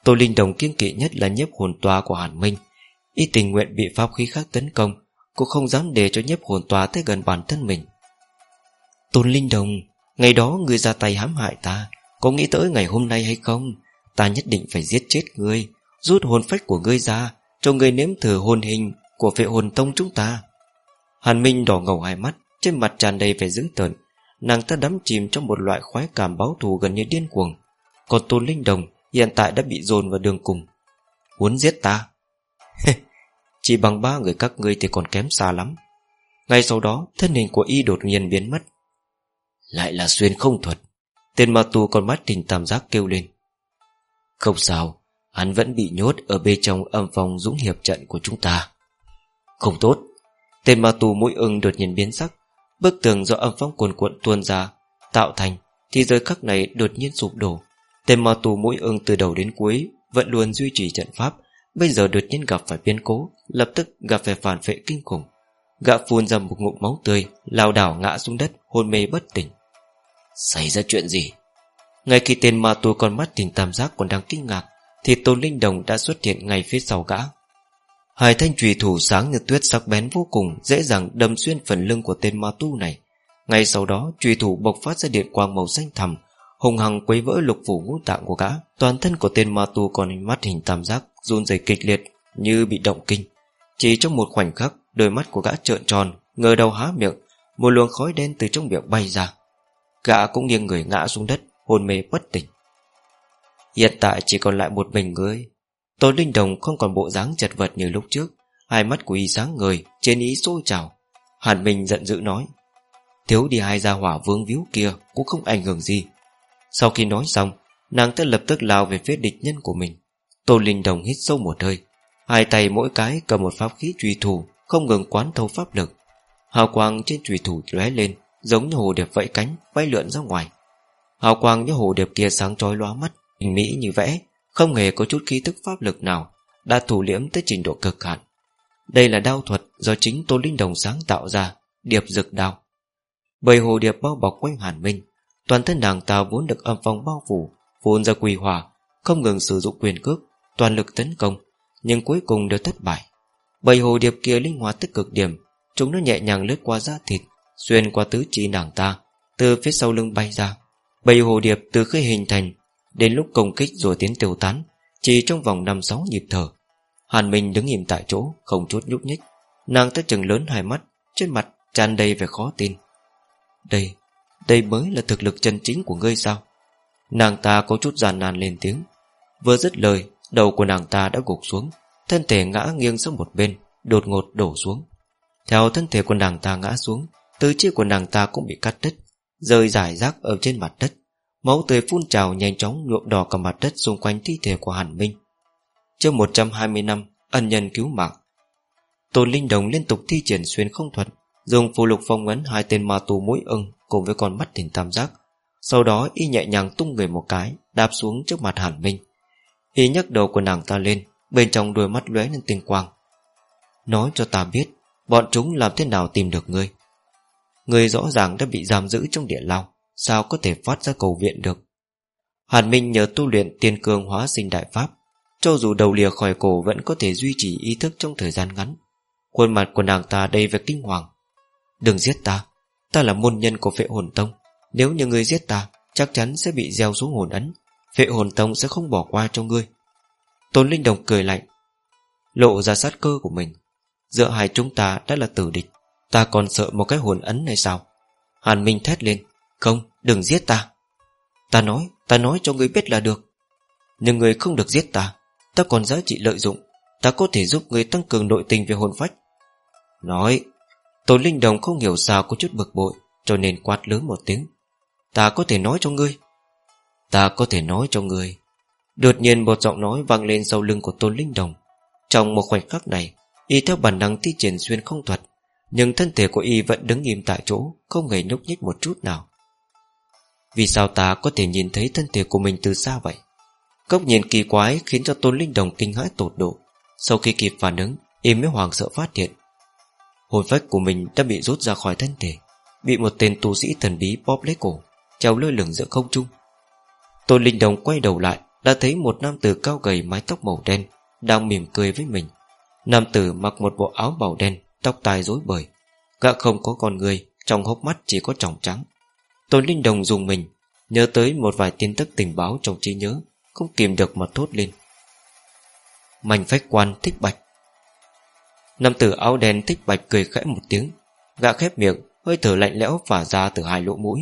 Tôn Linh Đồng kiên kỵ nhất là nhiếp hồn toa của Hàn Minh. Y tình nguyện bị pháp khí khác tấn công Cũng không dám để cho nhiếp hồn toa tới gần bản thân mình. Tôn Linh Đồng, Ngày đó ngươi ra tay hãm hại ta, Có nghĩ tới ngày hôm nay hay không? Ta nhất định phải giết chết ngươi. Rút hồn phách của ngươi ra, Cho ngươi nếm thử hồn hình Của vệ hồn tông chúng ta. Hàn Minh đỏ ngầu hai mắt, Trên mặt tràn đầy vẻ dữ tợn. Nàng ta đắm chìm trong một loại khoái cảm báo thù gần như điên cuồng. Còn Tôn Linh Đồng Hiện tại đã bị dồn vào đường cùng. Muốn giết ta? Chỉ bằng ba người các ngươi thì còn kém xa lắm. Ngay sau đó, Thân hình của y đột nhiên biến mất. Lại là xuyên không thuật. Tên ma tu con mắt tình tam giác kêu lên. Không sao. Hắn vẫn bị nhốt ở bên trong âm phòng dũng hiệp trận của chúng ta. Không tốt. Tên ma tu mũi ưng đột nhiên biến sắc. Bức tường do âm phong cuồn cuộn tuôn ra, Tạo thành, Thì giới khắc này đột nhiên sụp đổ. Tên ma tu mũi ưng từ đầu đến cuối Vẫn luôn duy trì trận pháp, Bây giờ đột nhiên gặp phải biến cố, Lập tức gặp phải phản vệ kinh khủng. Gã phun ra một ngụm máu tươi lao đảo ngã xuống đất, hôn mê bất tỉnh. Xảy ra chuyện gì? Ngay khi tên ma tu con mắt tình tam giác còn đang kinh ngạc thì tôn linh đồng đã xuất hiện ngay phía sau gã. Hai thanh trùy thủ sáng như tuyết sắc bén vô cùng, Dễ dàng đâm xuyên phần lưng của tên ma tu này. Ngay sau đó trùy thủ bộc phát ra điện quang màu xanh thẳm, Hùng hằng quấy vỡ lục phủ ngũ tạng của gã. Toàn thân của tên ma tu còn mắt hình tam giác, run rẩy kịch liệt, Như bị động kinh. Chỉ trong một khoảnh khắc, Đôi mắt của gã trợn tròn, Ngờ đầu há miệng, Một luồng khói đen từ trong miệng bay ra. Gã cũng nghiêng người ngã xuống đất, Hôn mê bất tỉnh. Hiện tại chỉ còn lại một mình người Tôn Linh Đồng không còn bộ dáng chật vật như lúc trước. Hai mắt của y sáng ngời, Trên ý sôi trào. Hàn Minh giận dữ nói, Thiếu đi hai gia hỏa vương víu kia Cũng không ảnh hưởng gì. Sau khi nói xong, Nàng ta lập tức lao về phía địch nhân của mình. Tôn Linh Đồng hít sâu một hơi. Hai tay mỗi cái cầm một pháp khí truy thủ, Không ngừng quán thâu pháp lực. Hào quang trên truy thủ lóe lên, Giống như hồ điệp vẫy cánh Bay lượn ra ngoài. Hào quang như hồ điệp kia sáng chói lóa mắt Hình mỹ như vẽ, Không hề có chút khí thức pháp lực nào, Đã thủ liễm tới trình độ cực hạn. Đây là đao thuật do chính Tô Linh Đồng sáng tạo ra, Điệp dực đao. Bầy hồ điệp bao bọc quanh Hàn Minh, Toàn thân nàng ta vốn được âm phong bao phủ Vốn ra quỳ hòa, Không ngừng sử dụng quyền cước, Toàn lực tấn công, Nhưng cuối cùng đều thất bại. Bầy hồ điệp kia linh hoạt tích cực điểm, Chúng nó nhẹ nhàng lướt qua da thịt, Xuyên qua tứ chi nàng ta, Từ phía sau lưng bay ra. Bầy hồ điệp từ khi hình thành Đến lúc công kích rồi tiến tiêu tán Chỉ trong vòng 5-6 nhịp thở Hàn Minh đứng im tại chỗ Không chút nhúc nhích. Nàng ta chừng lớn hai mắt Trên mặt tràn đầy vẻ khó tin. Đây, đây mới là thực lực chân chính của ngươi sao? Nàng ta có chút giàn nàn lên tiếng. Vừa dứt lời Đầu của nàng ta đã gục xuống Thân thể ngã nghiêng sang một bên Đột ngột đổ xuống. Theo thân thể của nàng ta ngã xuống Tứ chi của nàng ta cũng bị cắt đứt Rơi rải rác ở trên mặt đất. Máu tươi phun trào nhanh chóng nhuộm đỏ cả mặt đất xung quanh thi thể của Hàn Minh. Trước 120 năm, Ân nhân cứu mạng, Tôn Linh Đồng liên tục thi triển xuyên không thuật, Dùng phù lục phong ấn hai tên ma tù mũi ưng Cùng với con mắt hình tam giác, Sau đó y nhẹ nhàng tung người một cái, Đạp xuống trước mặt Hàn Minh. Y nhấc đầu của nàng ta lên, Bên trong đôi mắt lóe lên tinh quang. Nói cho ta biết, Bọn chúng làm thế nào tìm được ngươi? Ngươi rõ ràng đã bị giam giữ trong địa lao. Sao có thể phát ra cầu viện được? Hàn Minh nhờ tu luyện tiên cương hóa sinh đại pháp, Cho dù đầu lìa khỏi cổ Vẫn có thể duy trì ý thức trong thời gian ngắn. Khuôn mặt của nàng ta đầy vẻ kinh hoàng. Đừng giết ta Ta là môn nhân của phệ hồn tông. Nếu như ngươi giết ta, Chắc chắn sẽ bị gieo xuống hồn ấn. Phệ hồn tông sẽ không bỏ qua cho ngươi. Tôn Linh Đồng cười lạnh. Lộ ra sát cơ của mình. Giữa hai chúng ta đã là tử địch. Ta còn sợ một cái hồn ấn này sao? Hàn Minh thét lên. Không, đừng giết ta. Ta nói ta nói cho ngươi biết là được. Nhưng ngươi không được giết ta Ta còn giá trị lợi dụng. Ta có thể giúp ngươi tăng cường nội tình về hồn phách. Nói, Tôn Linh Đồng không hiểu sao có chút bực bội, Cho nên quát lớn một tiếng. Ta có thể nói cho ngươi? Ta có thể nói cho ngươi. Đột nhiên một giọng nói vang lên sau lưng của Tôn Linh Đồng. Trong một khoảnh khắc này, Y theo bản năng thi triển xuyên không thuật, Nhưng thân thể của Y vẫn đứng im tại chỗ, Không hề nhúc nhích một chút nào. Vì sao ta có thể nhìn thấy thân thể của mình từ xa vậy? Cốc nhìn kỳ quái Khiến cho Tôn Linh Đồng kinh hãi tột độ. Sau khi kịp phản ứng Y mới hoàng sợ phát hiện. Hồn phách của mình đã bị rút ra khỏi thân thể, Bị một tên tu sĩ thần bí bóp lấy cổ, Treo lơ lửng giữa không trung. Tôn Linh Đồng quay đầu lại, Đã thấy một nam tử cao gầy mái tóc màu đen Đang mỉm cười với mình. Nam tử mặc một bộ áo màu đen, Tóc tai rối bời, Gã không có con người, Trong hốc mắt chỉ có tròng trắng. Tôn Linh Đồng dùng mình, Nhớ tới một vài tin tức tình báo trong trí nhớ, Không kìm được mà thốt lên. Mảnh phách quan thích bạch. Nam tử áo đen thích bạch cười khẽ một tiếng, Gã khép miệng, Hơi thở lạnh lẽo phả ra từ hai lỗ mũi.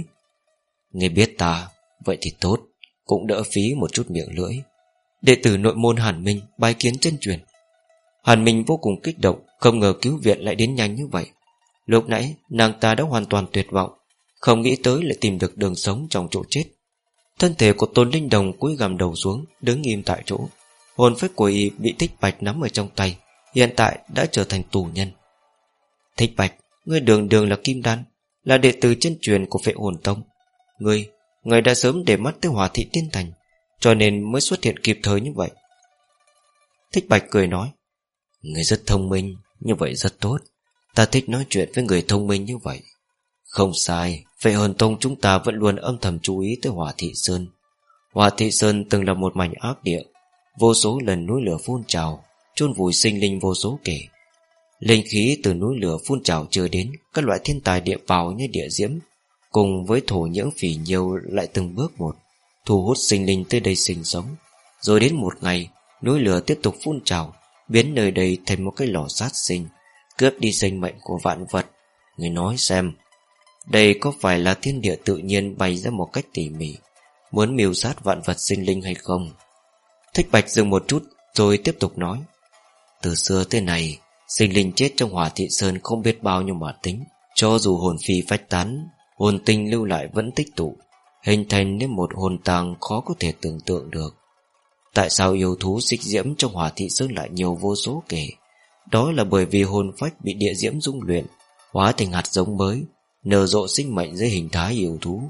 Nghe biết ta, Vậy thì tốt, Cũng đỡ phí một chút miệng lưỡi. Đệ tử nội môn Hàn Minh bài kiến chân truyền. Hàn Minh vô cùng kích động, Không ngờ cứu viện lại đến nhanh như vậy. Lúc nãy, nàng ta đã hoàn toàn tuyệt vọng không nghĩ tới lại tìm được đường sống trong chỗ chết. Thân thể của Tôn Linh Đồng cúi gằm đầu xuống, Đứng im tại chỗ. Hồn phách của y bị thích bạch nắm ở trong tay, Hiện tại đã trở thành tù nhân. Thích bạch, Ngươi đường đường là kim đan, Là đệ tử chân truyền của phệ hồn tông. Ngươi Ngươi đã sớm để mắt tới hòa thị tiên thành, Cho nên mới xuất hiện kịp thời như vậy. Thích bạch cười nói Người rất thông minh, Như vậy rất tốt. Ta thích nói chuyện với người thông minh như vậy. Không sai Vậy hồn tông chúng ta vẫn luôn âm thầm chú ý tới Hỏa Thị Sơn. Hỏa Thị Sơn từng là một mảnh ác địa, Vô số lần núi lửa phun trào, chôn vùi sinh linh vô số kể. Linh khí từ núi lửa phun trào chưa đến, Các loại thiên tài địa vào như địa diễm, Cùng với thổ nhưỡng phỉ nhiều lại từng bước một, Thu hút sinh linh tới đây sinh sống. Rồi đến một ngày, Núi lửa tiếp tục phun trào, Biến nơi đây thành một cái lò sát sinh, Cướp đi sinh mệnh của vạn vật. Người nói xem đây có phải là thiên địa tự nhiên bày ra một cách tỉ mỉ, Muốn miêu sát vạn vật sinh linh hay không? Thích Bạch dừng một chút Rồi tiếp tục nói. Từ xưa tới này Sinh linh chết trong hỏa thị sơn không biết bao nhiêu mà tính. Cho dù hồn phi phách tán, Hồn tinh lưu lại vẫn tích tụ, Hình thành nên một hồn tàng khó có thể tưởng tượng được. Tại sao yêu thú xích diễm trong hỏa thị sơn lại nhiều vô số kể? Đó là bởi vì hồn phách bị địa diễm dung luyện, Hóa thành hạt giống mới Nở rộ sinh mệnh dưới hình thái yêu thú.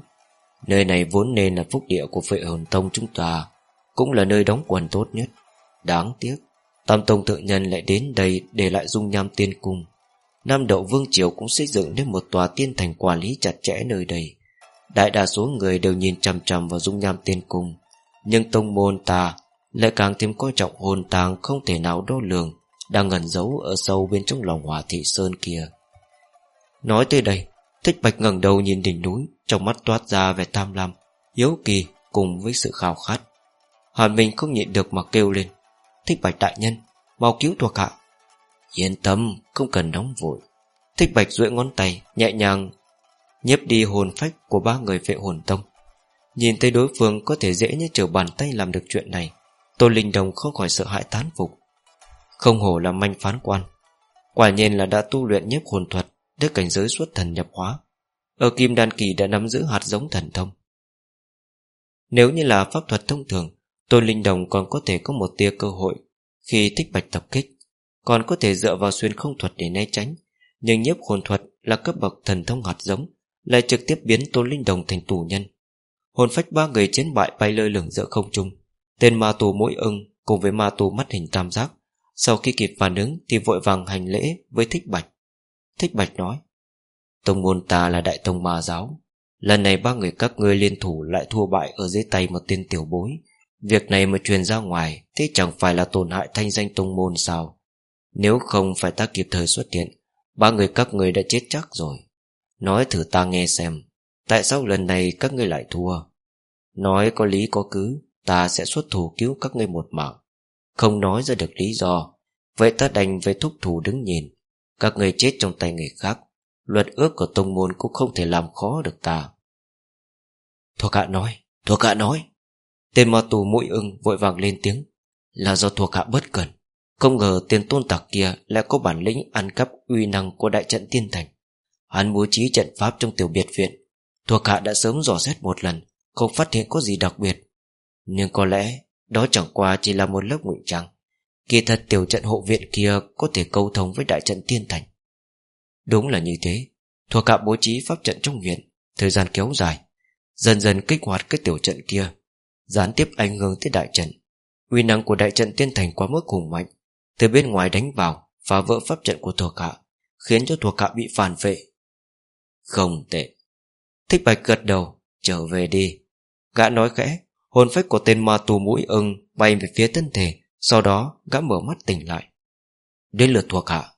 Nơi này vốn nên là phúc địa của phệ hồn tông chúng ta, Cũng là nơi đóng quần tốt nhất. Đáng tiếc, Tam tông thượng nhân lại đến đây Để lại dung nham tiên cung. Nam Đậu Vương Triều cũng xây dựng nên một tòa tiên thành quản lý chặt chẽ nơi đây. Đại đa số người đều nhìn chằm chằm vào dung nham tiên cung, Nhưng tông môn ta Lại càng thêm coi trọng hồn tàng Không thể nào đo lường, Đang ngẩn giấu ở sâu bên trong lòng hỏa thị sơn kia. Nói tới đây Thích Bạch ngẩng đầu nhìn đỉnh núi, Trong mắt toát ra vẻ tham lam, Hiếu kỳ cùng với sự khao khát. Hàn Minh không nhịn được mà kêu lên, Thích Bạch đại nhân, Mau cứu thuộc hạ. Yên tâm, không cần nóng vội. Thích Bạch duỗi ngón tay, Nhẹ nhàng nhếp đi hồn phách của ba người vệ hồn tông. Nhìn thấy đối phương có thể dễ như trở bàn tay làm được chuyện này Tô Linh Đồng không khỏi sợ hãi tán phục. Không hổ là manh phán quan, Quả nhiên là đã tu luyện nhếp hồn thuật Tới cảnh giới xuất thần nhập hóa. Ở Kim Đan Kỳ đã nắm giữ hạt giống thần thông. Nếu như là pháp thuật thông thường, Tôn Linh Đồng còn có thể có một tia cơ hội Khi thích bạch tập kích. Còn có thể dựa vào xuyên không thuật để né tránh. Nhưng nhiếp hồn thuật là cấp bậc thần thông hạt giống, Lại trực tiếp biến Tôn Linh Đồng thành tù nhân. Hồn phách ba người chiến bại bay lơi lửng giữa không trung. Tên ma tù mỗi ưng Cùng với ma tù mắt hình tam giác, Sau khi kịp phản ứng Thì vội vàng hành lễ với thích bạch. Thích Bạch nói, Tông môn ta là đại tông ma giáo. Lần này ba người các ngươi liên thủ Lại thua bại ở dưới tay một tên tiểu bối. Việc này mà truyền ra ngoài, Thế chẳng phải là tổn hại thanh danh tông môn sao? Nếu không phải ta kịp thời xuất hiện, Ba người các ngươi đã chết chắc rồi. Nói thử ta nghe xem, Tại sao lần này các ngươi lại thua? Nói có lý có cứ, Ta sẽ xuất thủ cứu các ngươi một mạng. Không nói ra được lý do. Vậy ta đành về thúc thủ đứng nhìn các người chết trong tay người khác, Luật ước của tông môn cũng không thể làm khó được ta. Thuộc hạ nói, Thuộc hạ nói. Tên ma tù mũi ưng vội vàng lên tiếng. Là do thuộc hạ bất cẩn Không ngờ tên tôn tặc kia lại có bản lĩnh ăn cắp uy năng của đại trận tiên thành. Hắn bố trí trận pháp trong tiểu biệt viện. Thuộc hạ đã sớm dò xét một lần, Không phát hiện có gì đặc biệt. Nhưng có lẽ Đó chẳng qua chỉ là một lớp ngụy trang. Kỳ thật tiểu trận hộ viện kia Có thể câu thông với đại trận tiên thành. Đúng là như thế. Thuộc hạ bố trí pháp trận trong viện, Thời gian kéo dài, Dần dần kích hoạt cái tiểu trận kia, Gián tiếp ảnh hưởng tới đại trận. Uy năng của đại trận tiên thành quá mức hùng mạnh, Từ bên ngoài đánh vào, Phá vỡ pháp trận của thuộc hạ, Khiến cho thuộc hạ bị phản vệ. Không tệ. Thích bạch gật đầu, Trở về đi. Gã nói khẽ, Hồn phách của tên ma tù mũi ưng Bay về phía thân thể sau đó, gã mở mắt tỉnh lại. Đến lượt thuộc hạ.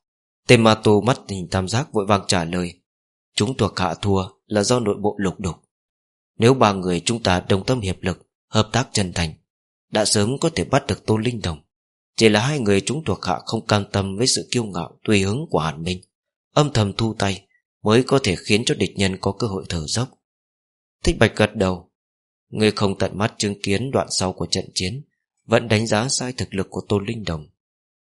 Tên ma tu mắt nhìn tam giác vội vàng trả lời. Chúng thuộc hạ thua là do nội bộ lục đục. Nếu ba người chúng ta đồng tâm hiệp lực, Hợp tác chân thành, Đã sớm có thể bắt được Tô Linh Đồng. Chỉ là hai người chúng thuộc hạ không cam tâm Với sự kiêu ngạo, tùy hứng của Hàn Minh. Âm thầm thu tay Mới có thể khiến cho địch nhân có cơ hội thở dốc. Thích Bạch gật đầu. Người không tận mắt chứng kiến đoạn sau của trận chiến vẫn đánh giá sai thực lực của Tôn Linh Đồng.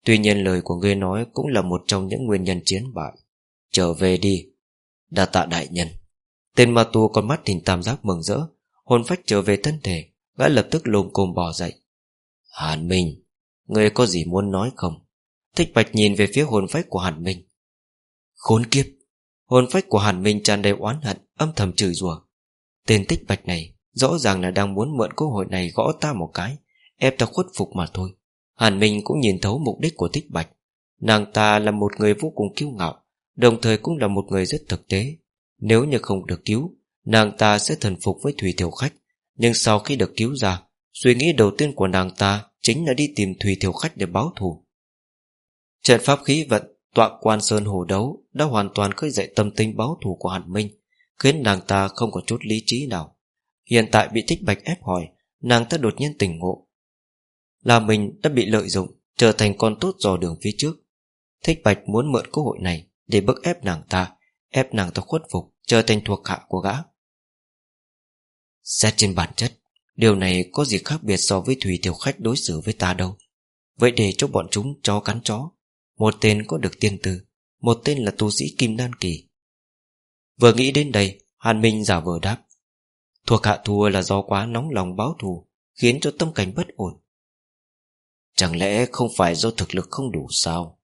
Tuy nhiên lời của ngươi nói Cũng là một trong những nguyên nhân chiến bại. Trở về đi, Đa tạ đại nhân. Tên ma tu con mắt hình tam giác mừng rỡ, Hồn phách trở về thân thể, Gã lập tức lồm cồm bò dậy. Hàn Minh, Ngươi có gì muốn nói không? Thích bạch nhìn về phía hồn phách của Hàn Minh. Khốn kiếp! Hồn phách của Hàn Minh tràn đầy oán hận, Âm thầm chửi rủa. Tên tích bạch này Rõ ràng là đang muốn mượn cơ hội này gõ ta một cái ép ta khuất phục mà thôi. Hàn Minh cũng nhìn thấu mục đích của Thích Bạch. Nàng ta là một người vô cùng kiêu ngạo, Đồng thời cũng là một người rất thực tế. Nếu như không được cứu, Nàng ta sẽ thần phục với Thủy Thiểu Khách. Nhưng sau khi được cứu ra, Suy nghĩ đầu tiên của nàng ta Chính là đi tìm Thủy Thiểu Khách để báo thù. Trận pháp khí vận, Tọa quan sơn hồ đấu Đã hoàn toàn khơi dậy tâm tinh báo thù của Hàn Minh, Khiến nàng ta không có chút lý trí nào. Hiện tại bị Thích Bạch ép hỏi, Nàng ta đột nhiên tỉnh ngộ là mình đã bị lợi dụng, Trở thành con tốt dò đường phía trước. Thích Bạch muốn mượn cơ hội này Để bức ép nàng ta, Ép nàng ta khuất phục, Trở thành thuộc hạ của gã. Xét trên bản chất, Điều này có gì khác biệt so với Thủy Tiểu Khách đối xử với ta đâu? Vậy để cho bọn chúng chó cắn chó, Một tên có được tiên tư, Một tên là tu sĩ Kim Đan Kỳ. Vừa nghĩ đến đây, Hàn Minh giả vờ đáp. Thuộc hạ thua là do quá nóng lòng báo thù, Khiến cho tâm cảnh bất ổn. Chẳng lẽ không phải do thực lực không đủ sao?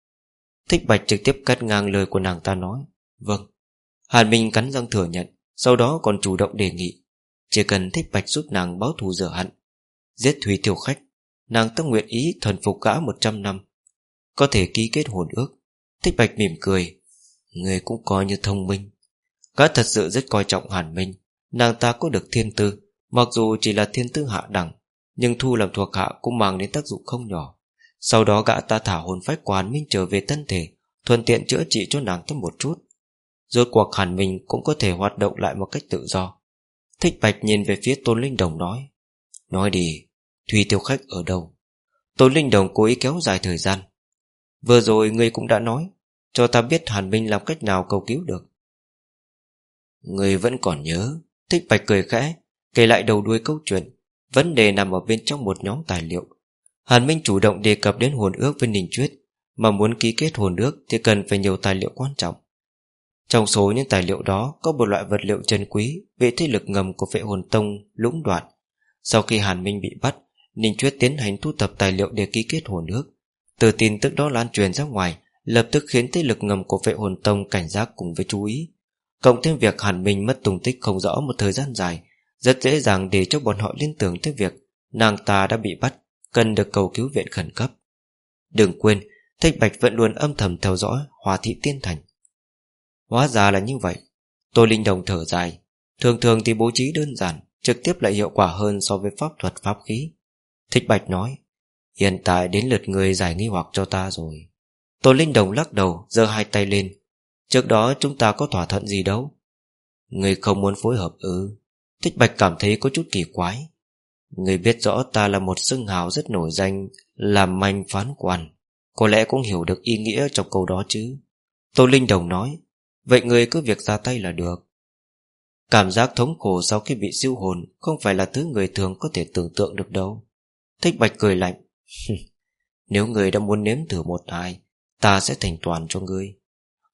Thích Bạch trực tiếp cắt ngang lời của nàng ta nói. Vâng. Hàn Minh cắn răng thừa nhận, Sau đó còn chủ động đề nghị. Chỉ cần thích bạch giúp nàng báo thù rửa hận Giết Thủy tiểu khách, Nàng tất nguyện ý thần phục gã 100 năm. Có thể ký kết hồn ước. Thích bạch mỉm cười. Người cũng coi như thông minh. Gã thật sự rất coi trọng Hàn Minh. Nàng ta có được thiên tư, Mặc dù chỉ là thiên tư hạ đẳng. Nhưng thu làm thuộc hạ cũng mang đến tác dụng không nhỏ. Sau đó gã ta thả hồn phách của Hàn Minh trở về thân thể, Thuận tiện chữa trị cho nàng thêm một chút. Rốt cuộc Hàn Minh cũng có thể hoạt động lại một cách tự do. Thích Bạch nhìn về phía Tôn Linh Đồng nói Nói đi, Thùy tiêu khách ở đâu? Tôn Linh Đồng cố ý kéo dài thời gian. Vừa rồi ngươi cũng đã nói, Cho ta biết Hàn Minh làm cách nào cầu cứu được. Ngươi vẫn còn nhớ? Thích Bạch cười khẽ, Kể lại đầu đuôi câu chuyện. Vấn đề nằm ở bên trong một nhóm tài liệu. Hàn Minh chủ động đề cập đến hồn ước với Ninh Chuyết, Mà muốn ký kết hồn ước Thì cần phải nhiều tài liệu quan trọng. Trong số những tài liệu đó, Có một loại vật liệu chân quý Về thế lực ngầm của vệ hồn tông lũng đoạn. Sau khi Hàn Minh bị bắt, Ninh Chuyết tiến hành thu thập tài liệu để ký kết hồn ước. Từ tin tức đó lan truyền ra ngoài, Lập tức khiến thế lực ngầm của vệ hồn tông cảnh giác cùng với chú ý. Cộng thêm việc Hàn Minh mất tung tích không rõ một thời gian dài rất dễ dàng để cho bọn họ liên tưởng tới việc Nàng ta đã bị bắt, Cần được cầu cứu viện khẩn cấp. Đừng quên Thích Bạch vẫn luôn âm thầm theo dõi Hòa thị tiên thành. Hóa ra là như vậy. Tô Linh Đồng thở dài. Thường thường thì bố trí đơn giản, Trực tiếp lại hiệu quả hơn so với pháp thuật, pháp khí. Thích Bạch nói, Hiện tại đến lượt người giải nghi hoặc cho ta rồi. Tô Linh Đồng lắc đầu, giơ hai tay lên. Trước đó chúng ta có thỏa thuận gì đâu? Người không muốn phối hợp ư? Thích Bạch cảm thấy có chút kỳ quái. Người biết rõ ta là một xưng hào rất nổi danh, Làm manh phán quan Có lẽ cũng hiểu được ý nghĩa trong câu đó chứ. Tô Linh Đồng nói, Vậy người cứ việc ra tay là được. Cảm giác thống khổ sau khi bị siêu hồn Không phải là thứ người thường có thể tưởng tượng được đâu. Thích Bạch cười lạnh Nếu người đã muốn nếm thử một ai, Ta sẽ thành toàn cho ngươi.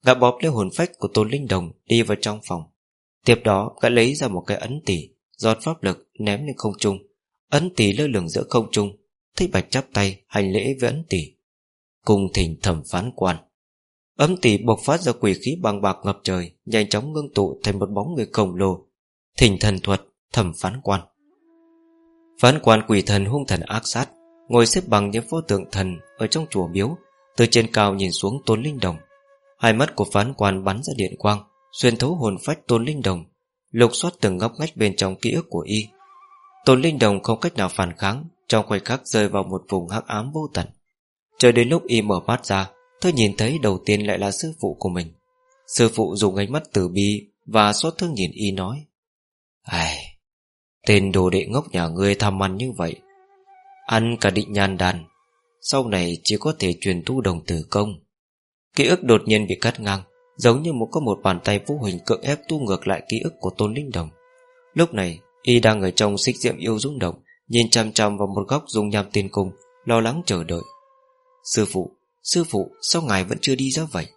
Gã bóp lấy hồn phách của Tôn Linh Đồng Đi vào trong phòng. Tiếp đó, gã lấy ra một cái ấn tỷ Giọt pháp lực, ném lên không trung. Ấn tỷ lơ lửng giữa không trung, Thích Bạch chắp tay, hành lễ với ấn tỷ Cùng thỉnh thẩm phán quan. Ấn tỷ bộc phát ra quỷ khí bằng bạc ngập trời, Nhanh chóng ngưng tụ thành một bóng người khổng lồ. Thỉnh thần thuật thẩm phán quan. Phán quan quỷ thần hung thần ác sát, Ngồi xếp bằng những pho tượng thần Ở trong chùa miếu, Từ trên cao nhìn xuống tôn linh đồng. Hai mắt của phán quan bắn ra điện quang. Xuyên thấu hồn phách tôn linh đồng, Lục soát từng ngóc ngách bên trong ký ức của y. Tôn linh đồng không cách nào phản kháng, Trong khoảnh khắc rơi vào một vùng hắc ám vô tận. Chờ đến lúc y mở mắt ra, Tôi nhìn thấy đầu tiên lại là sư phụ của mình. Sư phụ dùng ánh mắt từ bi Và xót thương nhìn y nói, Ai, Tên đồ đệ ngốc nhà ngươi tham ăn như vậy. Ăn cả định nhàn đàn, Sau này chỉ có thể truyền tu đồng tử công. Ký ức đột nhiên bị cắt ngang. Giống như một có một bàn tay vô hình cưỡng ép tu ngược lại ký ức của Tôn Linh Đồng. Lúc này Y đang ở trong xích diệm yêu rung động Nhìn chăm chăm vào một góc dung nham tiên cung Lo lắng chờ đợi. Sư phụ, sư phụ Sao ngài vẫn chưa đi ra vậy?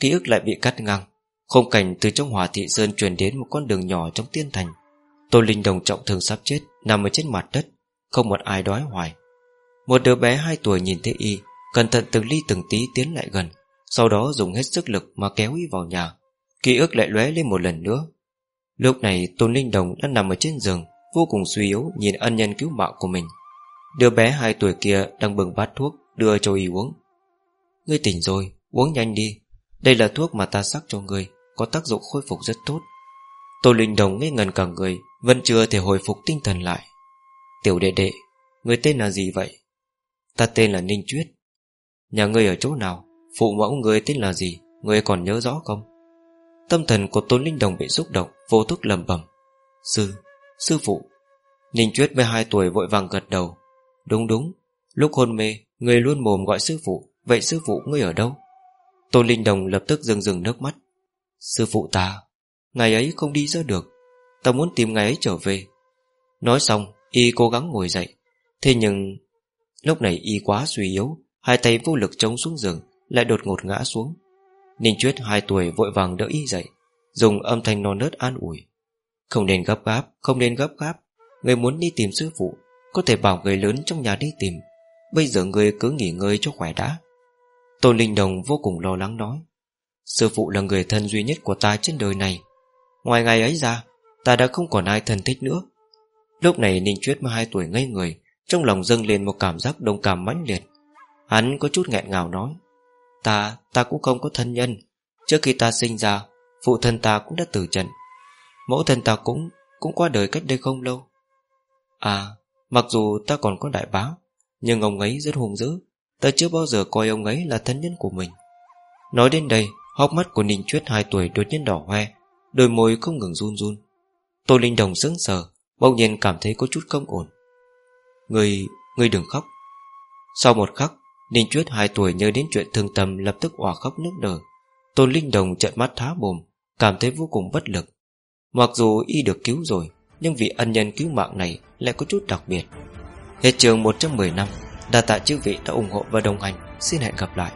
Ký ức lại bị cắt ngang. Khung cảnh từ trong hỏa thị sơn truyền đến một con đường nhỏ trong tiên thành. Tôn Linh Đồng trọng thương sắp chết Nằm ở trên mặt đất Không một ai đói hoài. Một đứa bé 2 tuổi nhìn thấy y Cẩn thận từng ly từng tí tiến lại gần. Sau đó dùng hết sức lực mà kéo y vào nhà. Ký ức lại lóe lên một lần nữa. Lúc này Tôn Linh Đồng đã nằm ở trên giường Vô cùng suy yếu nhìn ân nhân cứu mạng của mình. Đứa bé 2 tuổi kia đang bừng bát thuốc Đưa cho y uống. Ngươi tỉnh rồi, uống nhanh đi. Đây là thuốc mà ta sắc cho ngươi Có tác dụng khôi phục rất tốt. Tôn Linh Đồng ngây ngần cả người Vẫn chưa thể hồi phục tinh thần lại. Tiểu đệ đệ Người tên là gì vậy? Ta tên là Ninh Chuyết Nhà ngươi ở chỗ nào? Phụ mẫu người tên là gì? Người còn nhớ rõ không? Tâm thần của Tôn Linh Đồng bị xúc động Vô thức lầm bẩm. Sư, sư phụ. Ninh Chuyết với hai tuổi vội vàng gật đầu. Đúng đúng, lúc hôn mê Người luôn mồm gọi sư phụ Vậy sư phụ ngươi ở đâu? Tôn Linh Đồng lập tức dừng dừng nước mắt. Sư phụ ta Ngày ấy không đi ra được Ta muốn tìm ngày ấy trở về. Nói xong y cố gắng ngồi dậy. Thế nhưng Lúc này y quá suy yếu Hai tay vô lực chống xuống giường lại đột ngột ngã xuống. Ninh Chuyết hai tuổi vội vàng đỡ y dậy Dùng âm thanh non nớt an ủi. Không nên gấp gáp, không nên gấp gáp. Người muốn đi tìm sư phụ Có thể bảo người lớn trong nhà đi tìm. Bây giờ người cứ nghỉ ngơi cho khỏe đã. Tôn Linh Đồng vô cùng lo lắng nói Sư phụ là người thân duy nhất của ta trên đời này. Ngoài ngày ấy ra Ta đã không còn ai thân thích nữa. Lúc này Ninh Chuyết 12 tuổi ngây người Trong lòng dâng lên một cảm giác đồng cảm mãnh liệt. Hắn có chút nghẹn ngào nói Ta, ta cũng không có thân nhân. Trước khi ta sinh ra Phụ thân ta cũng đã tử trận. Mẫu thân ta cũng cũng qua đời cách đây không lâu. À Mặc dù ta còn có đại bá Nhưng ông ấy rất hung dữ. Ta chưa bao giờ coi ông ấy là thân nhân của mình. Nói đến đây Hóc mắt của Ninh Chuyết 2 tuổi đột nhiên đỏ hoe Đôi môi không ngừng run run. Tô Linh Đồng sững sờ Bỗng nhiên cảm thấy có chút không ổn. Người, người đừng khóc. Sau một khắc Ninh Chuyết 2 tuổi nhớ đến chuyện thương tâm Lập tức òa khóc nước nở. Tôn Linh Đồng trợn mắt thá bồm Cảm thấy vô cùng bất lực. Mặc dù y được cứu rồi, Nhưng vị ân nhân cứu mạng này lại có chút đặc biệt. Hết trường 110 năm, Đa tạ chư vị đã ủng hộ và đồng hành. Xin hẹn gặp lại.